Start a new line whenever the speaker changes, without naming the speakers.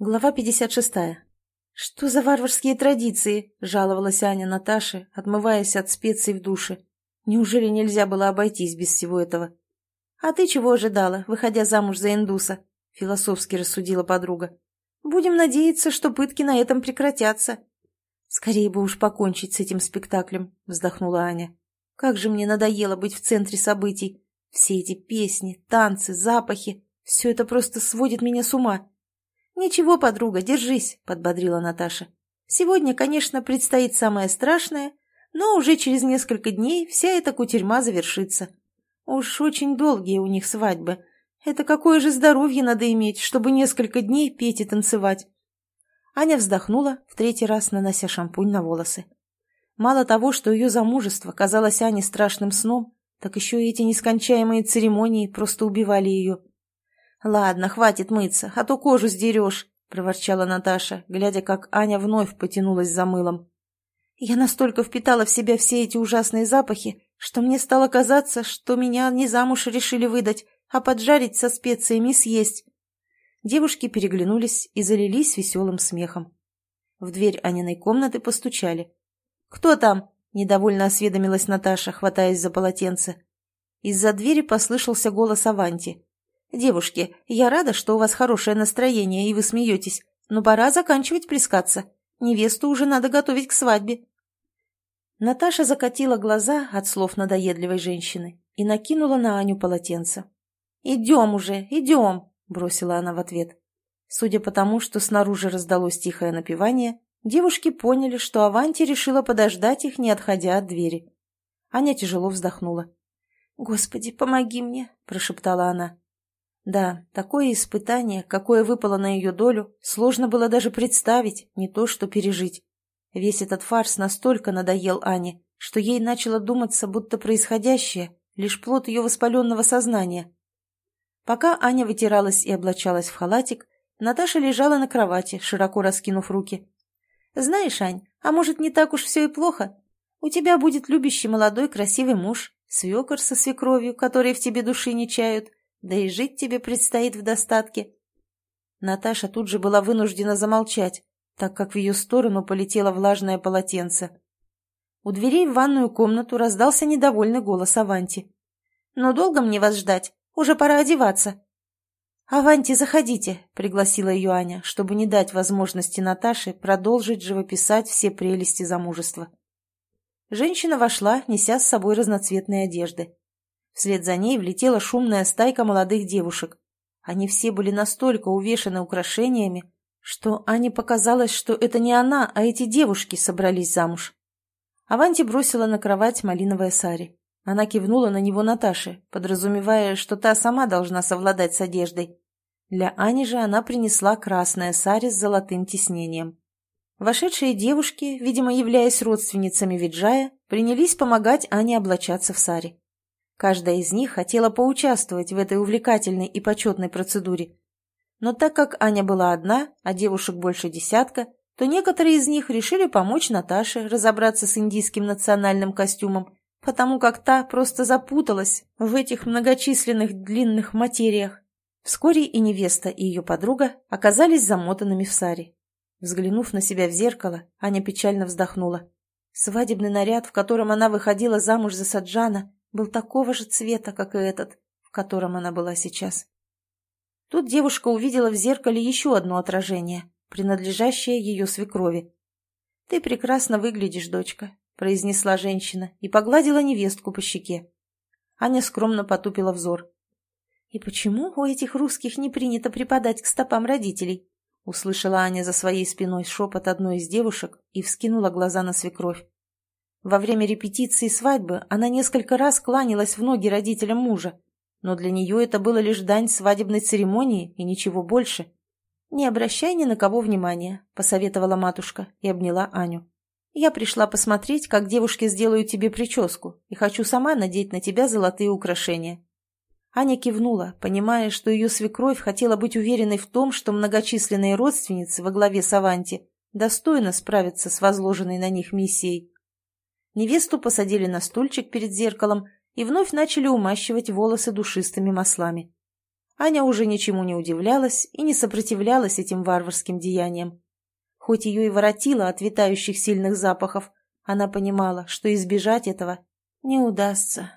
Глава 56. «Что за варварские традиции?» – жаловалась Аня Наташе, отмываясь от специй в душе. «Неужели нельзя было обойтись без всего этого?» «А ты чего ожидала, выходя замуж за индуса?» – философски рассудила подруга. «Будем надеяться, что пытки на этом прекратятся». «Скорее бы уж покончить с этим спектаклем», – вздохнула Аня. «Как же мне надоело быть в центре событий. Все эти песни, танцы, запахи – все это просто сводит меня с ума». «Ничего, подруга, держись», — подбодрила Наташа. «Сегодня, конечно, предстоит самое страшное, но уже через несколько дней вся эта кутерьма завершится. Уж очень долгие у них свадьбы. Это какое же здоровье надо иметь, чтобы несколько дней петь и танцевать?» Аня вздохнула, в третий раз нанося шампунь на волосы. Мало того, что ее замужество казалось Ане страшным сном, так еще и эти нескончаемые церемонии просто убивали ее. «Ладно, хватит мыться, а то кожу сдерешь», — проворчала Наташа, глядя, как Аня вновь потянулась за мылом. «Я настолько впитала в себя все эти ужасные запахи, что мне стало казаться, что меня не замуж решили выдать, а поджарить со специями съесть». Девушки переглянулись и залились веселым смехом. В дверь Аниной комнаты постучали. «Кто там?» — недовольно осведомилась Наташа, хватаясь за полотенце. Из-за двери послышался голос Аванти. «Девушки, я рада, что у вас хорошее настроение и вы смеетесь, но пора заканчивать плескаться. Невесту уже надо готовить к свадьбе». Наташа закатила глаза от слов надоедливой женщины и накинула на Аню полотенце. «Идем уже, идем!» – бросила она в ответ. Судя по тому, что снаружи раздалось тихое напевание, девушки поняли, что Аванти решила подождать их, не отходя от двери. Аня тяжело вздохнула. «Господи, помоги мне!» – прошептала она. Да, такое испытание, какое выпало на ее долю, сложно было даже представить, не то что пережить. Весь этот фарс настолько надоел Ане, что ей начало думаться, будто происходящее — лишь плод ее воспаленного сознания. Пока Аня вытиралась и облачалась в халатик, Наташа лежала на кровати, широко раскинув руки. «Знаешь, Ань, а может, не так уж все и плохо? У тебя будет любящий молодой красивый муж, свекор со свекровью, которые в тебе души не чают, да и жить тебе предстоит в достатке. Наташа тут же была вынуждена замолчать, так как в ее сторону полетело влажное полотенце. У дверей в ванную комнату раздался недовольный голос Аванти. «Но долго мне вас ждать? Уже пора одеваться». «Аванти, заходите», — пригласила ее Аня, чтобы не дать возможности Наташе продолжить живописать все прелести замужества. Женщина вошла, неся с собой разноцветные одежды. Вслед за ней влетела шумная стайка молодых девушек. Они все были настолько увешаны украшениями, что Ане показалось, что это не она, а эти девушки собрались замуж. Аванти бросила на кровать малиновое сари. Она кивнула на него Наташе, подразумевая, что та сама должна совладать с одеждой. Для Ани же она принесла красное сари с золотым тиснением. Вошедшие девушки, видимо, являясь родственницами Виджая, принялись помогать Ане облачаться в сари. Каждая из них хотела поучаствовать в этой увлекательной и почетной процедуре. Но так как Аня была одна, а девушек больше десятка, то некоторые из них решили помочь Наташе разобраться с индийским национальным костюмом, потому как та просто запуталась в этих многочисленных длинных материях. Вскоре и невеста, и ее подруга оказались замотанными в саре. Взглянув на себя в зеркало, Аня печально вздохнула. Свадебный наряд, в котором она выходила замуж за Саджана, был такого же цвета, как и этот, в котором она была сейчас. Тут девушка увидела в зеркале еще одно отражение, принадлежащее ее свекрови. «Ты прекрасно выглядишь, дочка», — произнесла женщина и погладила невестку по щеке. Аня скромно потупила взор. «И почему у этих русских не принято припадать к стопам родителей?» — услышала Аня за своей спиной шепот одной из девушек и вскинула глаза на свекровь. Во время репетиции свадьбы она несколько раз кланялась в ноги родителям мужа, но для нее это было лишь дань свадебной церемонии и ничего больше. «Не обращай ни на кого внимания», — посоветовала матушка и обняла Аню. «Я пришла посмотреть, как девушки сделают тебе прическу, и хочу сама надеть на тебя золотые украшения». Аня кивнула, понимая, что ее свекровь хотела быть уверенной в том, что многочисленные родственницы во главе с Аванти достойно справятся с возложенной на них миссией. Невесту посадили на стульчик перед зеркалом и вновь начали умащивать волосы душистыми маслами. Аня уже ничему не удивлялась и не сопротивлялась этим варварским деяниям. Хоть ее и воротило от витающих сильных запахов, она понимала, что избежать этого не удастся.